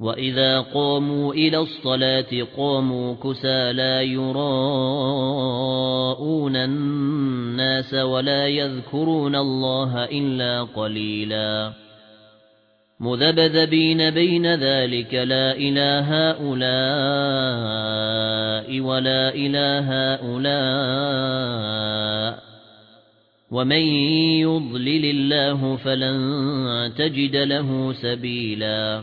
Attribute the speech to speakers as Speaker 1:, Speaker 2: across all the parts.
Speaker 1: وإذا قاموا إلى الصلاة قاموا كسالا يراءون الناس ولا يذكرون الله إلا قليلاً مذبذبين بين ذلك لا إله هؤلاء ولا إله هؤلاء ومن يضلل الله فلن تجد له سبيلا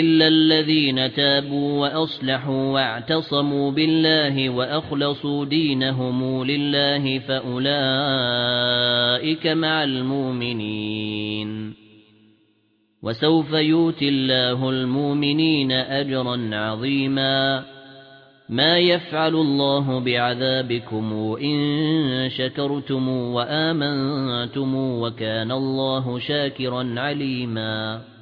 Speaker 1: إلا الذين تابوا وأصلحوا واعتصموا بالله وأخلصوا دينهم لله فأولئك مع المؤمنين وسوف يؤتي الله المؤمنين أجرا عظيما ما يفعل الله بعذابكم إن شكرتم وآمنتم وكان الله شاكرا عليما